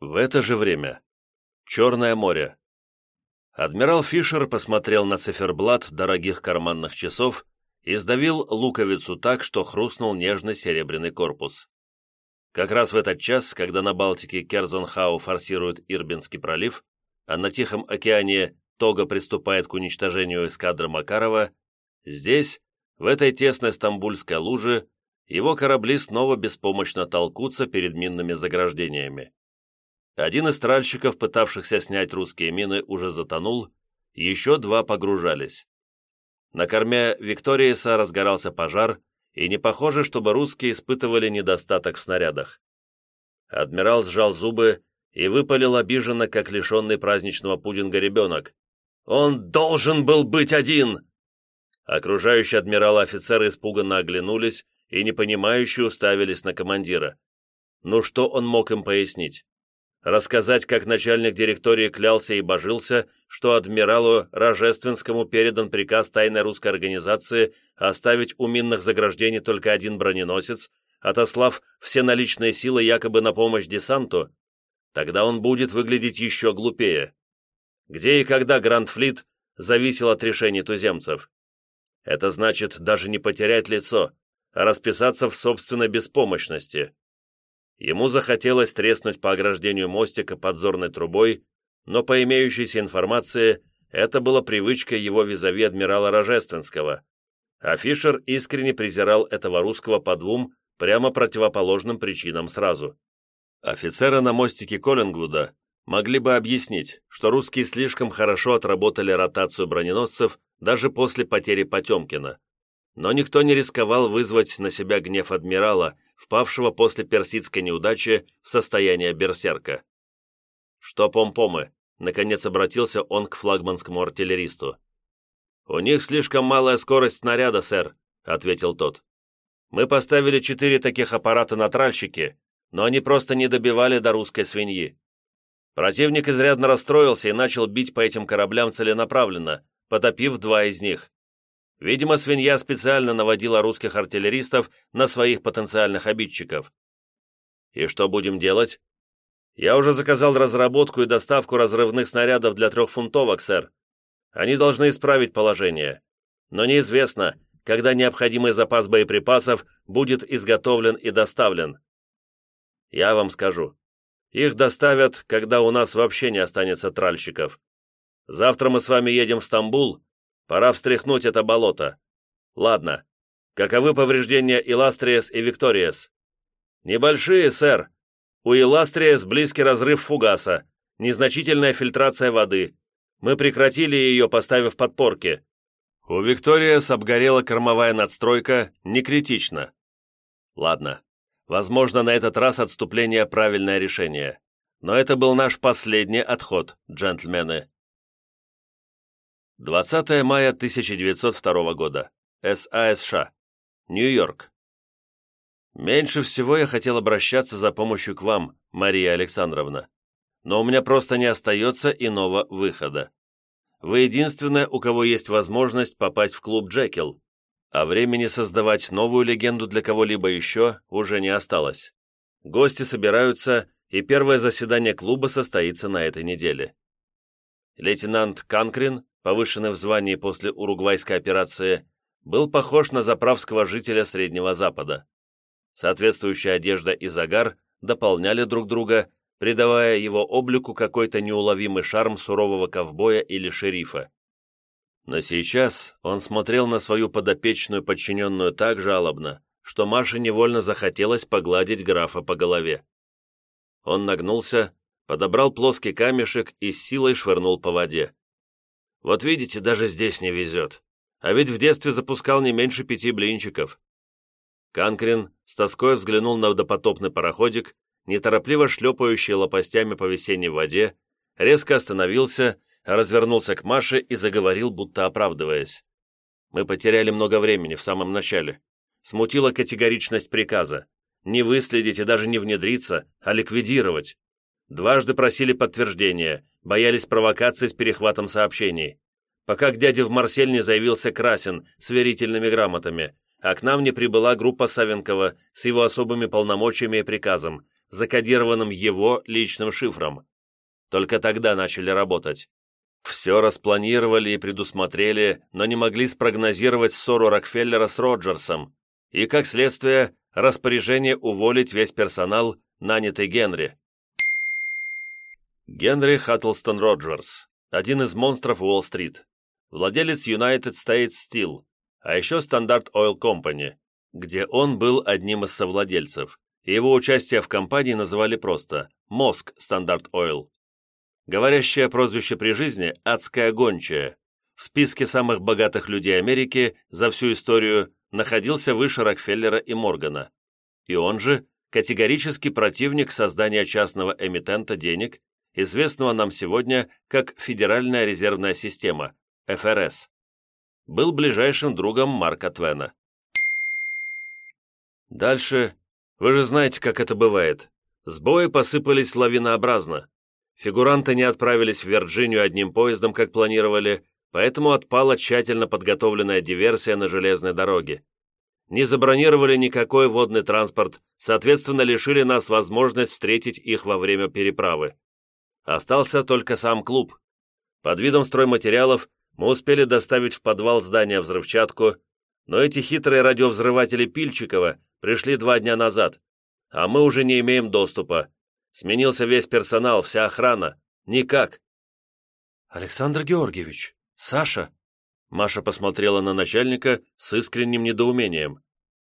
В это же время. Черное море. Адмирал Фишер посмотрел на циферблат дорогих карманных часов и сдавил луковицу так, что хрустнул нежный серебряный корпус. Как раз в этот час, когда на Балтике Керзонхау форсирует Ирбинский пролив, а на Тихом океане Тога приступает к уничтожению эскадры Макарова, здесь, в этой тесной стамбульской луже, его корабли снова беспомощно толкутся перед минными заграждениями. Один из тральщиков, пытавшихся снять русские мины, уже затонул, еще два погружались. На корме Викториеса разгорался пожар, и не похоже, чтобы русские испытывали недостаток в снарядах. Адмирал сжал зубы и выпалил обиженно, как лишенный праздничного пудинга ребенок. «Он должен был быть один!» Окружающие адмирала офицеры испуганно оглянулись и непонимающе уставились на командира. Ну что он мог им пояснить? Рассказать, как начальник директории клялся и божился, что адмиралу Рожественскому передан приказ тайной русской организации оставить у минных заграждений только один броненосец, отослав все наличные силы якобы на помощь десанту, тогда он будет выглядеть еще глупее. Где и когда Гранд-флит зависел от решений туземцев. Это значит даже не потерять лицо, а расписаться в собственной беспомощности. Ему захотелось треснуть по ограждению мостика подзорной трубой, но по имеющейся информации это было привычкой его визави адмирала Рожественского, а Фишер искренне презирал этого русского по двум прямо противоположным причинам сразу. Офицеры на мостике Коллингвуда могли бы объяснить, что русские слишком хорошо отработали ротацию броненосцев даже после потери Потемкина. Но никто не рисковал вызвать на себя гнев адмирала, впавшего после персидской неудачи в состояние берсерка. «Что помпомы?» — наконец обратился он к флагманскому артиллеристу. «У них слишком малая скорость снаряда, сэр», — ответил тот. «Мы поставили четыре таких аппарата на тральщике, но они просто не добивали до русской свиньи. Противник изрядно расстроился и начал бить по этим кораблям целенаправленно, потопив два из них. Видимо, свинья специально наводила русских артиллеристов на своих потенциальных обидчиков. И что будем делать? Я уже заказал разработку и доставку разрывных снарядов для трехфунтовок, сэр. Они должны исправить положение. Но неизвестно, когда необходимый запас боеприпасов будет изготовлен и доставлен. Я вам скажу. Их доставят, когда у нас вообще не останется тральщиков. Завтра мы с вами едем в Стамбул, Пора встряхнуть это болото. Ладно. Каковы повреждения Иластриес и Викториес? Небольшие, сэр. У Иластриес близкий разрыв фугаса, незначительная фильтрация воды. Мы прекратили ее, поставив подпорки. У Викториес обгорела кормовая надстройка, не критично. Ладно. Возможно, на этот раз отступление правильное решение. Но это был наш последний отход, джентльмены. 20 мая 1902 года. САСШ. Нью-Йорк. Меньше всего я хотел обращаться за помощью к вам, Мария Александровна. Но у меня просто не остается иного выхода. Вы единственная, у кого есть возможность попасть в клуб Джекил, а времени создавать новую легенду для кого-либо еще уже не осталось. Гости собираются, и первое заседание клуба состоится на этой неделе. Лейтенант Канкрин повышенный в звании после уругвайской операции, был похож на заправского жителя Среднего Запада. Соответствующая одежда и загар дополняли друг друга, придавая его облику какой-то неуловимый шарм сурового ковбоя или шерифа. Но сейчас он смотрел на свою подопечную подчиненную так жалобно, что Маше невольно захотелось погладить графа по голове. Он нагнулся, подобрал плоский камешек и с силой швырнул по воде. Вот видите, даже здесь не везет. А ведь в детстве запускал не меньше пяти блинчиков. Канкрин с тоской взглянул на допотопный пароходик, неторопливо шлепающий лопастями по весенней воде, резко остановился, развернулся к Маше и заговорил, будто оправдываясь. «Мы потеряли много времени в самом начале. Смутила категоричность приказа. Не выследить и даже не внедриться, а ликвидировать. Дважды просили подтверждения, боялись провокации с перехватом сообщений. Пока к дяде в Марсель не заявился Красин с верительными грамотами, а к нам не прибыла группа Савенкова с его особыми полномочиями и приказом, закодированным его личным шифром. Только тогда начали работать. Все распланировали и предусмотрели, но не могли спрогнозировать ссору Рокфеллера с Роджерсом и, как следствие, распоряжение уволить весь персонал, нанятый Генри. Генри Хаттлстон Роджерс, один из монстров Уолл-стрит, владелец United States Steel, а еще Standard Oil Company, где он был одним из совладельцев, и его участие в компании называли просто «Мозг Standard Oil». Говорящее прозвище при жизни «Адская гончая». В списке самых богатых людей Америки за всю историю находился выше Рокфеллера и Моргана. И он же категорический противник создания частного эмитента денег, известного нам сегодня как Федеральная резервная система, ФРС. Был ближайшим другом Марка Твена. Дальше, вы же знаете, как это бывает. Сбои посыпались лавинообразно. Фигуранты не отправились в Вирджинию одним поездом, как планировали, поэтому отпала тщательно подготовленная диверсия на железной дороге. Не забронировали никакой водный транспорт, соответственно, лишили нас возможность встретить их во время переправы. Остался только сам клуб. Под видом стройматериалов мы успели доставить в подвал здания взрывчатку, но эти хитрые радиовзрыватели Пильчикова пришли два дня назад, а мы уже не имеем доступа, Сменился весь персонал, вся охрана. Никак. Александр Георгиевич, Саша. Маша посмотрела на начальника с искренним недоумением.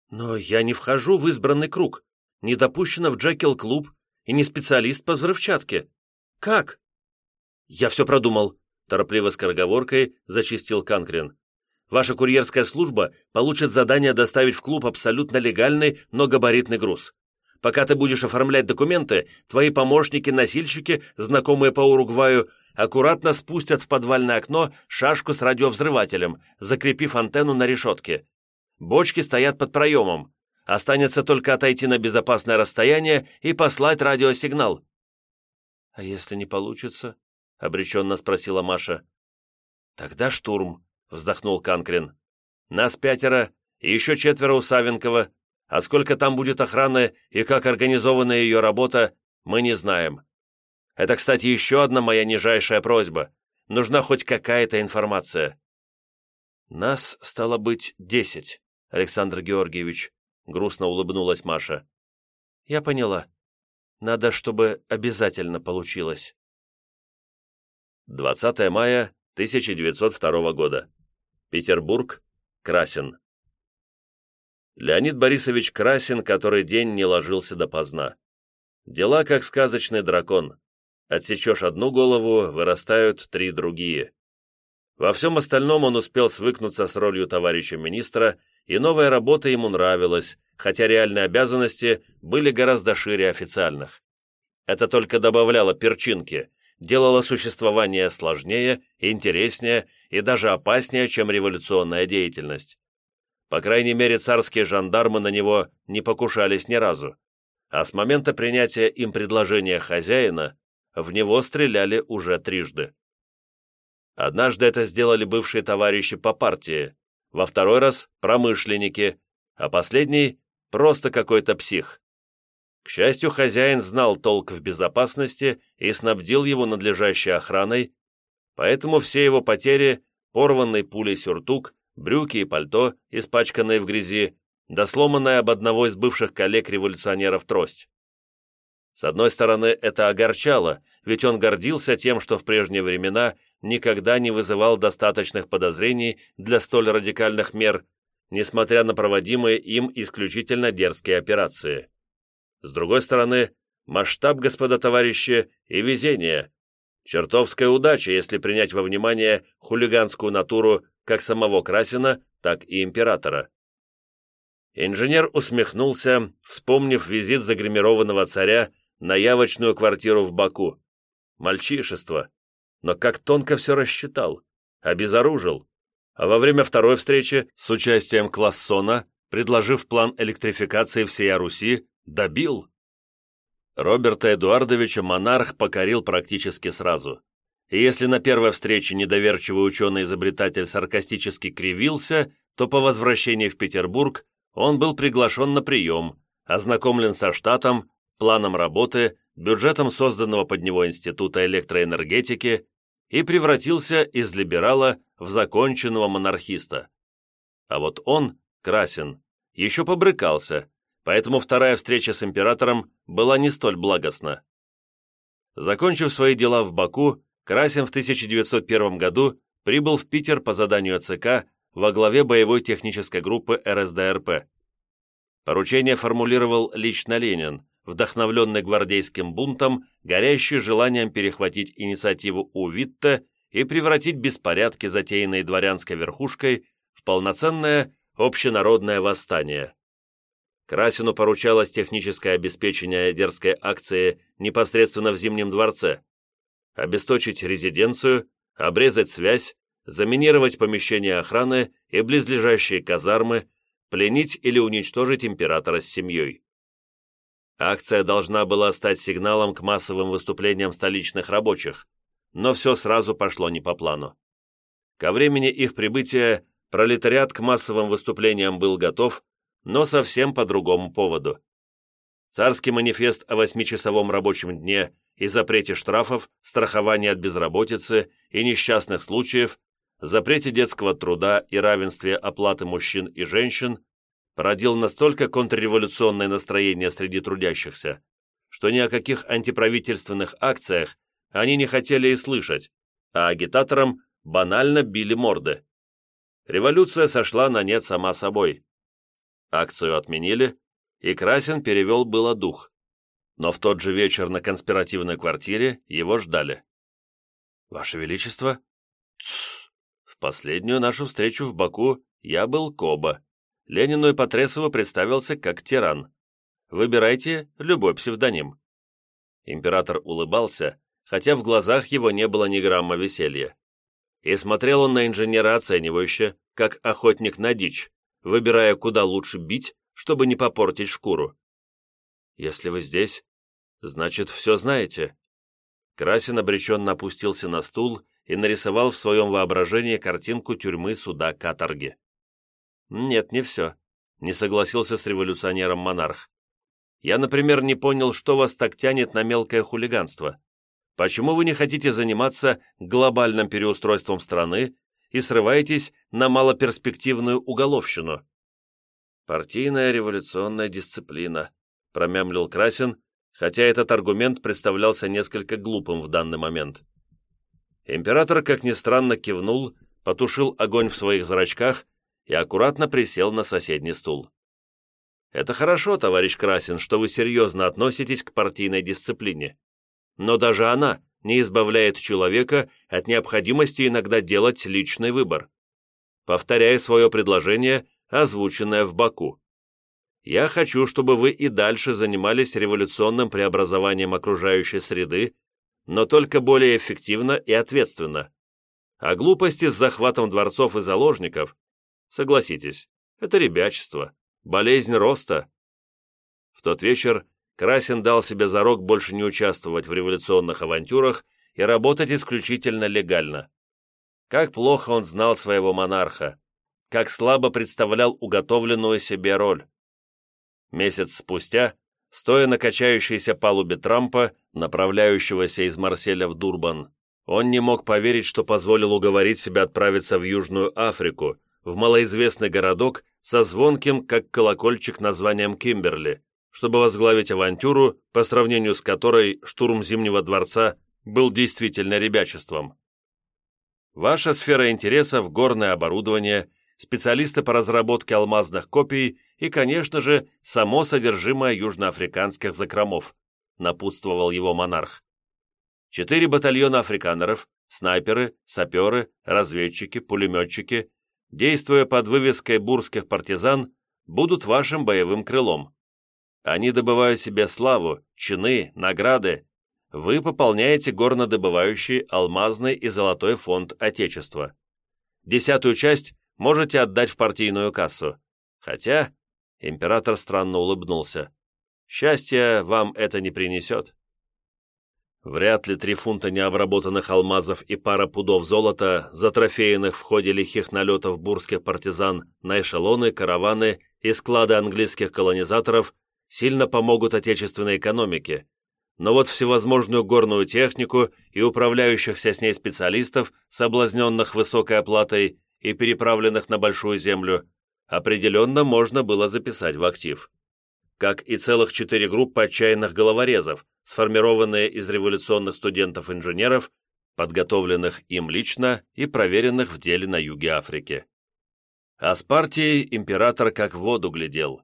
Но я не вхожу в избранный круг, не допущена в Джекил-клуб и не специалист по взрывчатке. Как? Я все продумал, торопливо скороговоркой зачистил Канкрин. Ваша курьерская служба получит задание доставить в клуб абсолютно легальный, но габаритный груз. Пока ты будешь оформлять документы, твои помощники-носильщики, знакомые по Уругваю, аккуратно спустят в подвальное окно шашку с радиовзрывателем, закрепив антенну на решетке. Бочки стоят под проемом. Останется только отойти на безопасное расстояние и послать радиосигнал. «А если не получится?» — обреченно спросила Маша. «Тогда штурм», — вздохнул Канкрин. «Нас пятеро, и еще четверо у Савенкова, а сколько там будет охраны и как организована ее работа, мы не знаем. Это, кстати, еще одна моя нижайшая просьба. Нужна хоть какая-то информация. Нас, стало быть, десять, Александр Георгиевич, грустно улыбнулась Маша. Я поняла. Надо, чтобы обязательно получилось. 20 мая 1902 года. Петербург, Красин. Леонид Борисович Красин который день не ложился допоздна. Дела как сказочный дракон. Отсечешь одну голову, вырастают три другие. Во всем остальном он успел свыкнуться с ролью товарища министра, и новая работа ему нравилась, хотя реальные обязанности были гораздо шире официальных. Это только добавляло перчинки, делало существование сложнее, интереснее и даже опаснее, чем революционная деятельность. По крайней мере, царские жандармы на него не покушались ни разу, а с момента принятия им предложения хозяина в него стреляли уже трижды. Однажды это сделали бывшие товарищи по партии, во второй раз – промышленники, а последний – просто какой-то псих. К счастью, хозяин знал толк в безопасности и снабдил его надлежащей охраной, поэтому все его потери, порванный пулей сюртук, брюки и пальто, испачканные в грязи, да сломанная об одного из бывших коллег-революционеров трость. С одной стороны, это огорчало, ведь он гордился тем, что в прежние времена никогда не вызывал достаточных подозрений для столь радикальных мер, несмотря на проводимые им исключительно дерзкие операции. С другой стороны, масштаб, господа товарищи, и везение. Чертовская удача, если принять во внимание хулиганскую натуру как самого Красина, так и императора. Инженер усмехнулся, вспомнив визит загримированного царя на явочную квартиру в Баку. Мальчишество. Но как тонко все рассчитал. Обезоружил. А во время второй встречи с участием Классона, предложив план электрификации всей Руси, добил. Роберта Эдуардовича монарх покорил практически сразу. И если на первой встрече недоверчивый ученый-изобретатель саркастически кривился, то по возвращении в Петербург он был приглашен на прием, ознакомлен со штатом планом работы, бюджетом созданного под него Института электроэнергетики и превратился из либерала в законченного монархиста. А вот он, Красин, еще побрыкался, поэтому вторая встреча с императором была не столь благостна. Закончив свои дела в Баку, Красин в 1901 году прибыл в Питер по заданию ЦК во главе боевой технической группы РСДРП. Поручение формулировал лично Ленин, вдохновленный гвардейским бунтом, горящий желанием перехватить инициативу у Витте и превратить беспорядки, затеянные дворянской верхушкой, в полноценное общенародное восстание. Красину поручалось техническое обеспечение дерзкой акции непосредственно в Зимнем дворце, обесточить резиденцию, обрезать связь, заминировать помещения охраны и близлежащие казармы, пленить или уничтожить императора с семьей. Акция должна была стать сигналом к массовым выступлениям столичных рабочих, но все сразу пошло не по плану. Ко времени их прибытия пролетариат к массовым выступлениям был готов, но совсем по другому поводу. Царский манифест о восьмичасовом рабочем дне и запрете штрафов, страховании от безработицы и несчастных случаев, запрете детского труда и равенстве оплаты мужчин и женщин породил настолько контрреволюционное настроение среди трудящихся, что ни о каких антиправительственных акциях они не хотели и слышать, а агитаторам банально били морды. Революция сошла на нет сама собой. Акцию отменили, и Красин перевел было дух. Но в тот же вечер на конспиративной квартире его ждали. «Ваше Величество?» «Тссс! В последнюю нашу встречу в Баку я был Коба, Ленину и Потресову представился как тиран. Выбирайте любой псевдоним. Император улыбался, хотя в глазах его не было ни грамма веселья. И смотрел он на инженера оценивающе, как охотник на дичь, выбирая, куда лучше бить, чтобы не попортить шкуру. «Если вы здесь, значит, все знаете». Красин обреченно опустился на стул и нарисовал в своем воображении картинку тюрьмы суда каторги. «Нет, не все», — не согласился с революционером монарх. «Я, например, не понял, что вас так тянет на мелкое хулиганство. Почему вы не хотите заниматься глобальным переустройством страны и срываетесь на малоперспективную уголовщину?» «Партийная революционная дисциплина», — промямлил Красин, хотя этот аргумент представлялся несколько глупым в данный момент. Император, как ни странно, кивнул, потушил огонь в своих зрачках и аккуратно присел на соседний стул. «Это хорошо, товарищ Красин, что вы серьезно относитесь к партийной дисциплине. Но даже она не избавляет человека от необходимости иногда делать личный выбор. Повторяю свое предложение, озвученное в Баку. Я хочу, чтобы вы и дальше занимались революционным преобразованием окружающей среды, но только более эффективно и ответственно. А глупости с захватом дворцов и заложников Согласитесь, это ребячество, болезнь роста. В тот вечер Красин дал себе зарок больше не участвовать в революционных авантюрах и работать исключительно легально. Как плохо он знал своего монарха, как слабо представлял уготовленную себе роль. Месяц спустя, стоя на качающейся палубе Трампа, направляющегося из Марселя в Дурбан, он не мог поверить, что позволил уговорить себя отправиться в Южную Африку, в малоизвестный городок со звонким, как колокольчик, названием Кимберли, чтобы возглавить авантюру, по сравнению с которой штурм Зимнего дворца был действительно ребячеством. Ваша сфера интересов – горное оборудование, специалисты по разработке алмазных копий и, конечно же, само содержимое южноафриканских закромов, напутствовал его монарх. Четыре батальона африканеров, снайперы, саперы, разведчики, пулеметчики действуя под вывеской бурских партизан, будут вашим боевым крылом. Они добывают себе славу, чины, награды. Вы пополняете горнодобывающий алмазный и золотой фонд Отечества. Десятую часть можете отдать в партийную кассу. Хотя, император странно улыбнулся, счастья вам это не принесет. Вряд ли три фунта необработанных алмазов и пара пудов золота, затрофеянных в ходе лихих налетов бурских партизан на эшелоны, караваны и склады английских колонизаторов, сильно помогут отечественной экономике, но вот всевозможную горную технику и управляющихся с ней специалистов, соблазненных высокой оплатой и переправленных на Большую Землю, определенно можно было записать в актив. Как и целых четыре группы отчаянных головорезов, сформированные из революционных студентов-инженеров, подготовленных им лично и проверенных в деле на юге Африки. А с партией император как в воду глядел.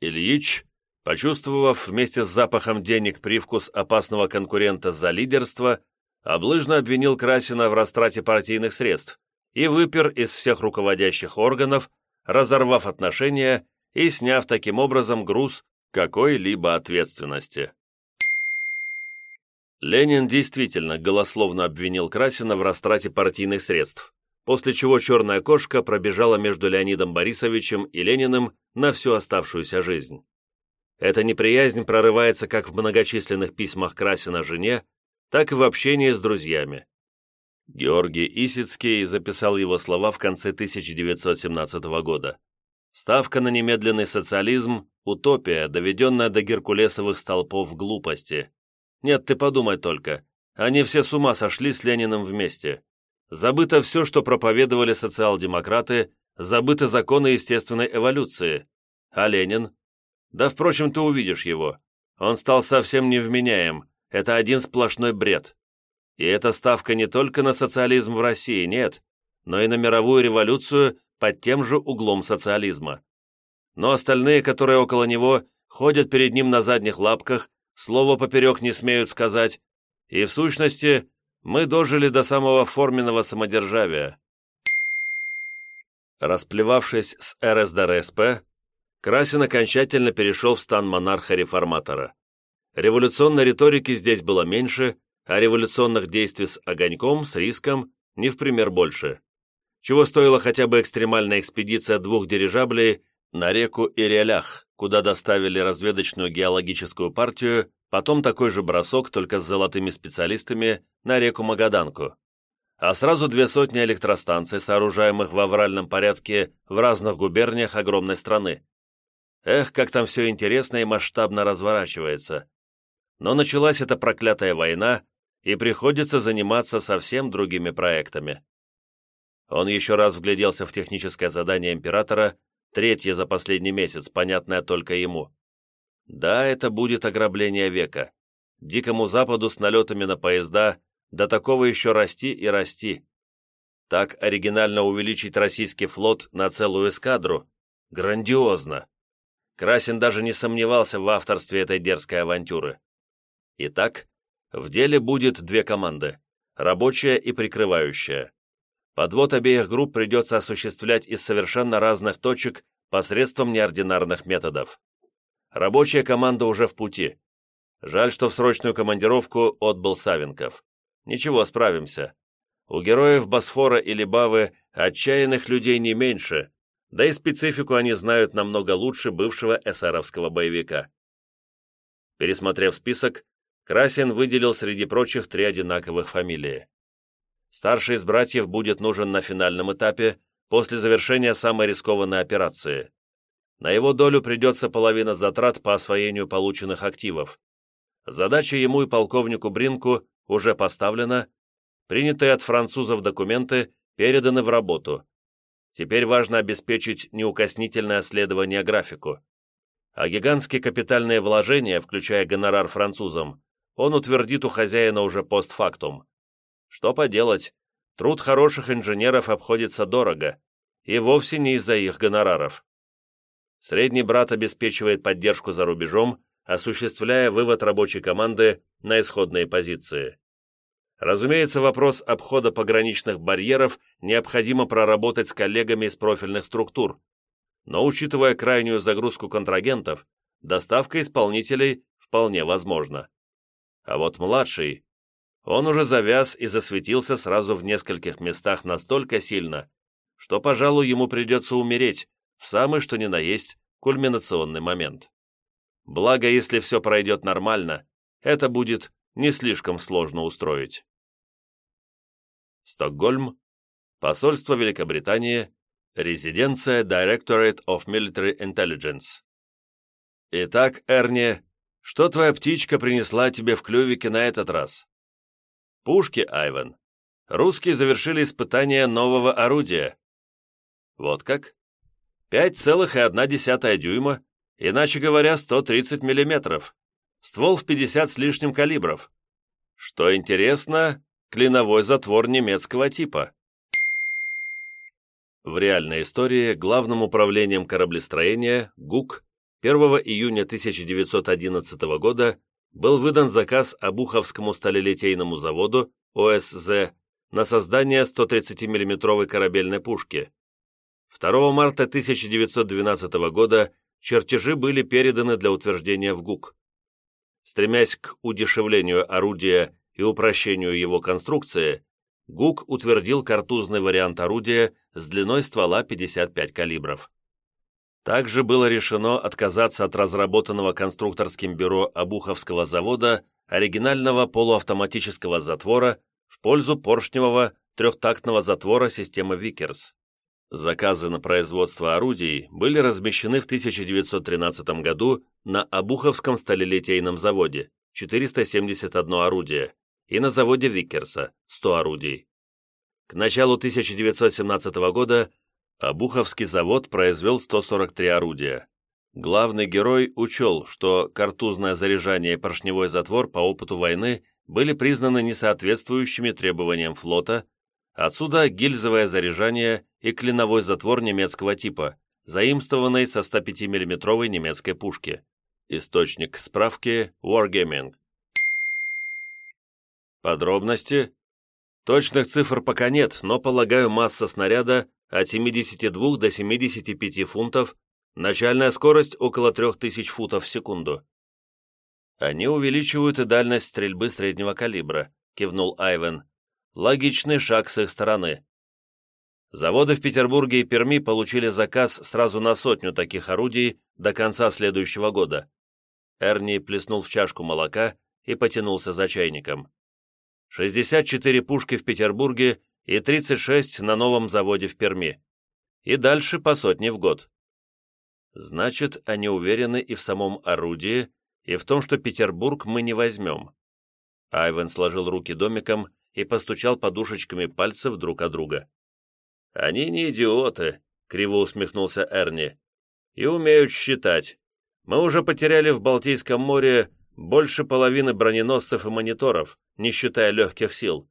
Ильич Почувствовав вместе с запахом денег привкус опасного конкурента за лидерство, облыжно обвинил Красина в растрате партийных средств и выпер из всех руководящих органов, разорвав отношения и сняв таким образом груз какой-либо ответственности. Ленин действительно голословно обвинил Красина в растрате партийных средств, после чего черная кошка пробежала между Леонидом Борисовичем и Лениным на всю оставшуюся жизнь. Эта неприязнь прорывается как в многочисленных письмах Красина жене, так и в общении с друзьями. Георгий Исицкий записал его слова в конце 1917 года. «Ставка на немедленный социализм – утопия, доведенная до геркулесовых столпов глупости. Нет, ты подумай только, они все с ума сошли с Лениным вместе. Забыто все, что проповедовали социал-демократы, забыты законы естественной эволюции. А Ленин? Да, впрочем, ты увидишь его. Он стал совсем невменяем. Это один сплошной бред. И эта ставка не только на социализм в России, нет, но и на мировую революцию под тем же углом социализма. Но остальные, которые около него, ходят перед ним на задних лапках, слова поперек не смеют сказать, и в сущности мы дожили до самого форменного самодержавия. Расплевавшись с РСДРСП, Красин окончательно перешел в стан монарха-реформатора. Революционной риторики здесь было меньше, а революционных действий с огоньком, с риском, не в пример больше. Чего стоила хотя бы экстремальная экспедиция двух дирижаблей на реку Ириалях, куда доставили разведочную геологическую партию, потом такой же бросок, только с золотыми специалистами, на реку Магаданку. А сразу две сотни электростанций, сооружаемых в авральном порядке в разных губерниях огромной страны. Эх, как там все интересно и масштабно разворачивается. Но началась эта проклятая война, и приходится заниматься совсем другими проектами. Он еще раз вгляделся в техническое задание императора, третье за последний месяц, понятное только ему. Да, это будет ограбление века. Дикому Западу с налетами на поезда, до такого еще расти и расти. Так оригинально увеличить российский флот на целую эскадру. Грандиозно. Красин даже не сомневался в авторстве этой дерзкой авантюры. Итак, в деле будет две команды – рабочая и прикрывающая. Подвод обеих групп придется осуществлять из совершенно разных точек посредством неординарных методов. Рабочая команда уже в пути. Жаль, что в срочную командировку отбыл Савенков. Ничего, справимся. У героев Босфора или Бавы отчаянных людей не меньше, да и специфику они знают намного лучше бывшего эсеровского боевика. Пересмотрев список, Красин выделил среди прочих три одинаковых фамилии. Старший из братьев будет нужен на финальном этапе, после завершения самой рискованной операции. На его долю придется половина затрат по освоению полученных активов. Задача ему и полковнику Бринку уже поставлена, принятые от французов документы переданы в работу, Теперь важно обеспечить неукоснительное следование графику. А гигантские капитальные вложения, включая гонорар французам, он утвердит у хозяина уже постфактум. Что поделать, труд хороших инженеров обходится дорого, и вовсе не из-за их гонораров. Средний брат обеспечивает поддержку за рубежом, осуществляя вывод рабочей команды на исходные позиции. Разумеется, вопрос обхода пограничных барьеров необходимо проработать с коллегами из профильных структур, но учитывая крайнюю загрузку контрагентов, доставка исполнителей вполне возможна. А вот младший, он уже завяз и засветился сразу в нескольких местах настолько сильно, что, пожалуй, ему придется умереть в самый что ни на есть кульминационный момент. Благо, если все пройдет нормально, это будет не слишком сложно устроить. Стокгольм, посольство Великобритании, резиденция Directorate of Military Intelligence. Итак, Эрни, что твоя птичка принесла тебе в клювике на этот раз? Пушки, Айвен. Русские завершили испытание нового орудия. Вот как? 5,1 дюйма, иначе говоря, 130 миллиметров. Ствол в 50 с лишним калибров. Что интересно, клиновой затвор немецкого типа. В реальной истории главным управлением кораблестроения ГУК 1 июня 1911 года был выдан заказ Обуховскому сталелитейному заводу ОСЗ на создание 130 миллиметровой корабельной пушки. 2 марта 1912 года чертежи были переданы для утверждения в ГУК. Стремясь к удешевлению орудия и упрощению его конструкции, ГУК утвердил картузный вариант орудия с длиной ствола 55 калибров. Также было решено отказаться от разработанного конструкторским бюро Обуховского завода оригинального полуавтоматического затвора в пользу поршневого трехтактного затвора системы Виккерс. Заказы на производство орудий были размещены в 1913 году на Обуховском сталелитейном заводе 471 орудие и на заводе Виккерса 100 орудий. К началу 1917 года Обуховский завод произвел 143 орудия. Главный герой учел, что картузное заряжание и поршневой затвор по опыту войны были признаны несоответствующими требованиям флота, отсюда гильзовое заряжание и клиновой затвор немецкого типа, заимствованный со 105 миллиметровой немецкой пушки. Источник справки Wargaming. Подробности? Точных цифр пока нет, но, полагаю, масса снаряда от 72 до 75 фунтов, начальная скорость около 3000 футов в секунду. Они увеличивают и дальность стрельбы среднего калибра, кивнул Айвен. Логичный шаг с их стороны. Заводы в Петербурге и Перми получили заказ сразу на сотню таких орудий до конца следующего года. Эрни плеснул в чашку молока и потянулся за чайником. 64 пушки в Петербурге и 36 на новом заводе в Перми. И дальше по сотне в год. Значит, они уверены и в самом орудии, и в том, что Петербург мы не возьмем. Айвен сложил руки домиком и постучал подушечками пальцев друг о друга. «Они не идиоты», — криво усмехнулся Эрни, — «и умеют считать. Мы уже потеряли в Балтийском море больше половины броненосцев и мониторов, не считая легких сил.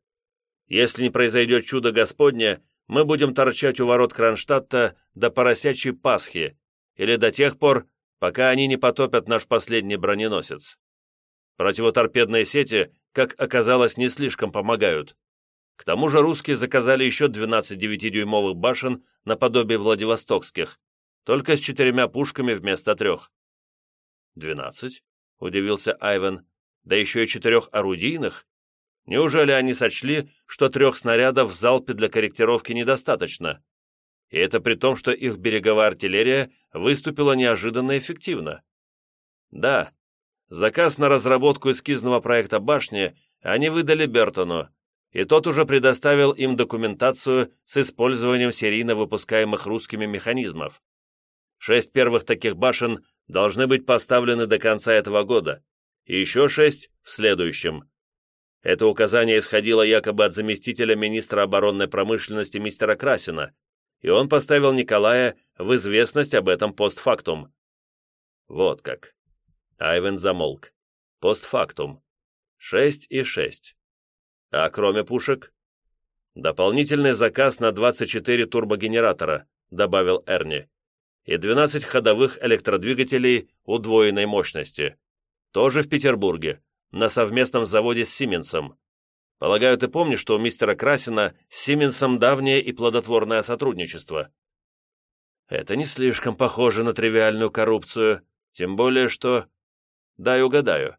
Если не произойдет чудо Господне, мы будем торчать у ворот Кронштадта до поросячьей Пасхи или до тех пор, пока они не потопят наш последний броненосец. Противоторпедные сети, как оказалось, не слишком помогают. К тому же русские заказали еще 12 9-дюймовых башен наподобие Владивостокских, только с четырьмя пушками вместо трех. «Двенадцать?» — удивился Айвен. «Да еще и четырех орудийных? Неужели они сочли, что трех снарядов в залпе для корректировки недостаточно? И это при том, что их береговая артиллерия выступила неожиданно эффективно. Да, заказ на разработку эскизного проекта башни они выдали Бертону, и тот уже предоставил им документацию с использованием серийно выпускаемых русскими механизмов. Шесть первых таких башен должны быть поставлены до конца этого года, и еще шесть в следующем. Это указание исходило якобы от заместителя министра оборонной промышленности мистера Красина, и он поставил Николая в известность об этом постфактум. Вот как. Айвен замолк. Постфактум. Шесть и шесть. А кроме пушек? Дополнительный заказ на 24 турбогенератора, добавил Эрни и 12 ходовых электродвигателей удвоенной мощности. Тоже в Петербурге, на совместном заводе с Сименсом. Полагаю, ты помнишь, что у мистера Красина с Сименсом давнее и плодотворное сотрудничество? Это не слишком похоже на тривиальную коррупцию, тем более что... Дай угадаю.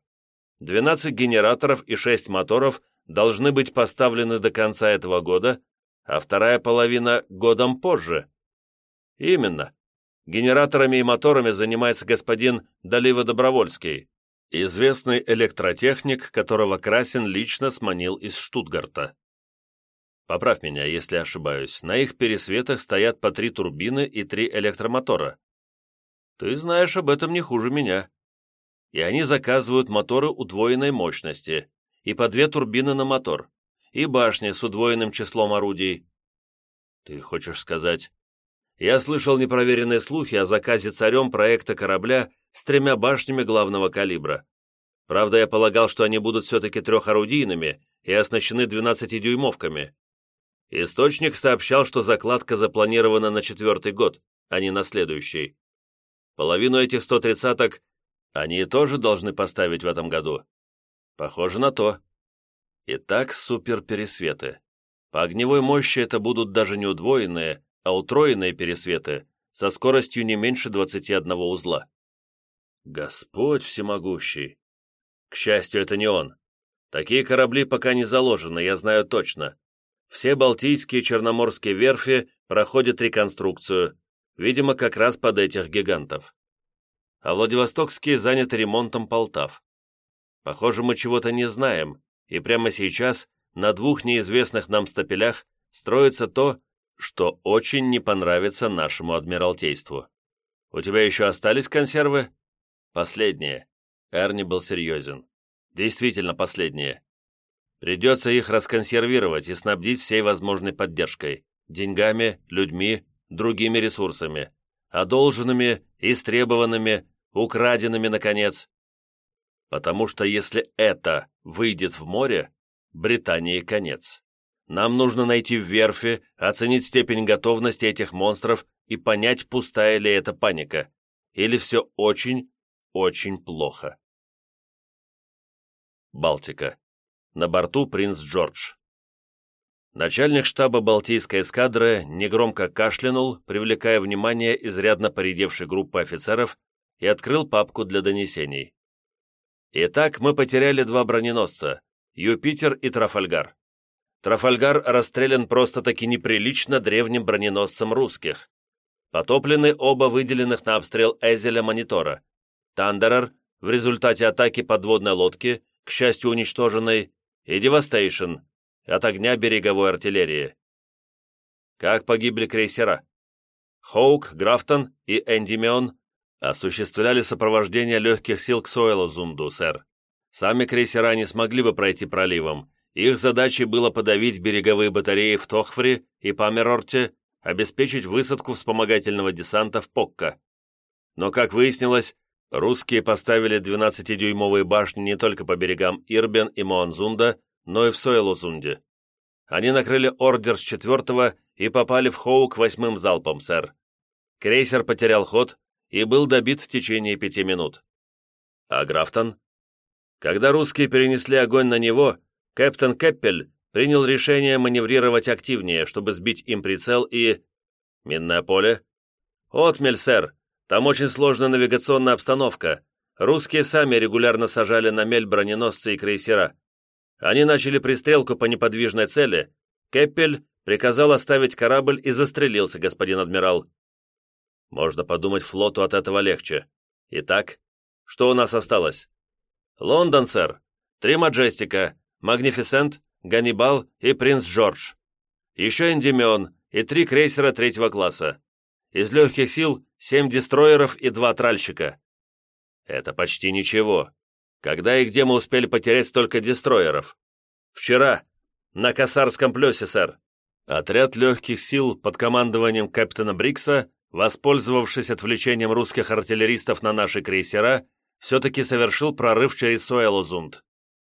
12 генераторов и 6 моторов должны быть поставлены до конца этого года, а вторая половина годом позже. Именно. Генераторами и моторами занимается господин Далива Добровольский, известный электротехник, которого Красин лично сманил из Штутгарта. Поправь меня, если ошибаюсь, на их пересветах стоят по три турбины и три электромотора. Ты знаешь об этом не хуже меня. и они заказывают моторы удвоенной мощности, и по две турбины на мотор, и башни с удвоенным числом орудий. Ты хочешь сказать... Я слышал непроверенные слухи о заказе царем проекта корабля с тремя башнями главного калибра. Правда, я полагал, что они будут все-таки трехорудийными и оснащены 12-дюймовками. Источник сообщал, что закладка запланирована на четвертый год, а не на следующий. Половину этих 130-ок они тоже должны поставить в этом году. Похоже на то. Итак, суперпересветы. По огневой мощи это будут даже не удвоенные, а утроенные пересветы со скоростью не меньше 21 узла. Господь всемогущий! К счастью, это не он. Такие корабли пока не заложены, я знаю точно. Все Балтийские и Черноморские верфи проходят реконструкцию, видимо, как раз под этих гигантов. А Владивостокские заняты ремонтом Полтав. Похоже, мы чего-то не знаем, и прямо сейчас на двух неизвестных нам стапелях строится то, что очень не понравится нашему Адмиралтейству. У тебя еще остались консервы? Последние. Эрни был серьезен. Действительно последние. Придется их расконсервировать и снабдить всей возможной поддержкой. Деньгами, людьми, другими ресурсами. Одолженными, истребованными, украденными, наконец. Потому что если это выйдет в море, Британии конец. Нам нужно найти в верфи, оценить степень готовности этих монстров и понять, пустая ли это паника, или все очень, очень плохо. Балтика. На борту принц Джордж. Начальник штаба Балтийской эскадры негромко кашлянул, привлекая внимание изрядно поредевшей группы офицеров, и открыл папку для донесений. Итак, мы потеряли два броненосца – Юпитер и Трафальгар. Трафальгар расстрелян просто-таки неприлично древним броненосцем русских. Потоплены оба выделенных на обстрел Эзеля монитора. Тандерер в результате атаки подводной лодки, к счастью уничтоженной, и Девастейшн от огня береговой артиллерии. Как погибли крейсера? Хоук, Графтон и Эндимион осуществляли сопровождение легких сил к Сойлозунду, сэр. Сами крейсера не смогли бы пройти проливом. Их задачей было подавить береговые батареи в Тохфре и Памерорте, обеспечить высадку вспомогательного десанта в Покка. Но, как выяснилось, русские поставили 12-дюймовые башни не только по берегам Ирбен и Моанзунда, но и в Сойлозунде. Они накрыли ордер с четвертого и попали в Хоук восьмым залпом, сэр. Крейсер потерял ход, и был добит в течение пяти минут. А Графтон? Когда русские перенесли огонь на него, капитан Кеппель принял решение маневрировать активнее, чтобы сбить им прицел и... Минное поле? Отмель, сэр. Там очень сложная навигационная обстановка. Русские сами регулярно сажали на мель броненосцы и крейсера. Они начали пристрелку по неподвижной цели. Кеппель приказал оставить корабль и застрелился, господин адмирал. Можно подумать, флоту от этого легче. Итак, что у нас осталось? Лондон, сэр. Три Маджестика, Магнифисент, Ганнибал и Принц Джордж. Еще Эндимион и три крейсера третьего класса. Из легких сил семь дестроеров и два тральщика. Это почти ничего. Когда и где мы успели потерять столько дестроеров? Вчера, на Касарском плесе, сэр. Отряд легких сил под командованием капитана Брикса воспользовавшись отвлечением русских артиллеристов на наши крейсера, все-таки совершил прорыв через Суэлозунд.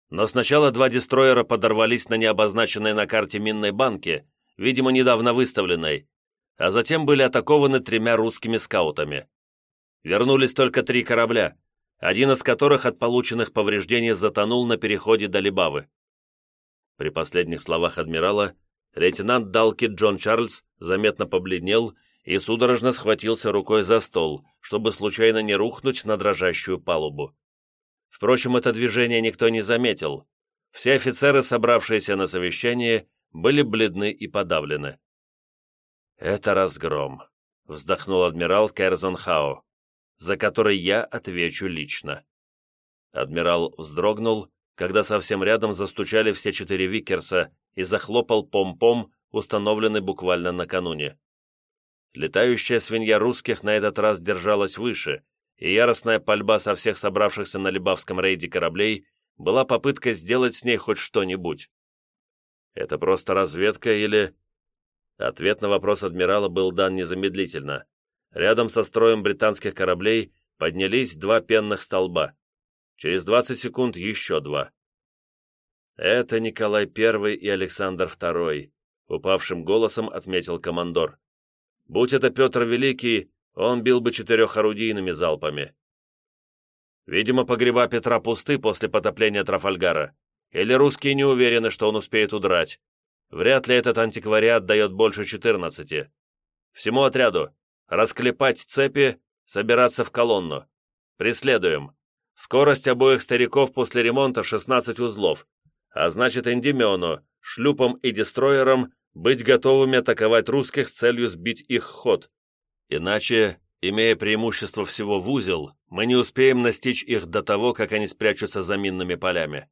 Но сначала два дестроера подорвались на необозначенной на карте минной банке, видимо, недавно выставленной, а затем были атакованы тремя русскими скаутами. Вернулись только три корабля, один из которых от полученных повреждений затонул на переходе до Либавы. При последних словах адмирала лейтенант Далкит Джон Чарльз заметно побледнел и судорожно схватился рукой за стол, чтобы случайно не рухнуть на дрожащую палубу. Впрочем, это движение никто не заметил. Все офицеры, собравшиеся на совещании, были бледны и подавлены. «Это разгром», — вздохнул адмирал Керзон Хао, «за который я отвечу лично». Адмирал вздрогнул, когда совсем рядом застучали все четыре Викерса и захлопал пом-пом, установленный буквально накануне. Летающая свинья русских на этот раз держалась выше, и яростная пальба со всех собравшихся на Либавском рейде кораблей была попытка сделать с ней хоть что-нибудь. Это просто разведка или... Ответ на вопрос адмирала был дан незамедлительно. Рядом со строем британских кораблей поднялись два пенных столба. Через 20 секунд еще два. «Это Николай I и Александр II», — упавшим голосом отметил командор. «Будь это Петр Великий, он бил бы четырехорудийными залпами». Видимо, погреба Петра пусты после потопления Трафальгара. Или русские не уверены, что он успеет удрать. Вряд ли этот антиквариат дает больше 14. Всему отряду расклепать цепи, собираться в колонну. Преследуем. Скорость обоих стариков после ремонта 16 узлов. А значит, Эндимену, шлюпом и дестройером быть готовыми атаковать русских с целью сбить их ход. Иначе, имея преимущество всего в узел, мы не успеем настичь их до того, как они спрячутся за минными полями.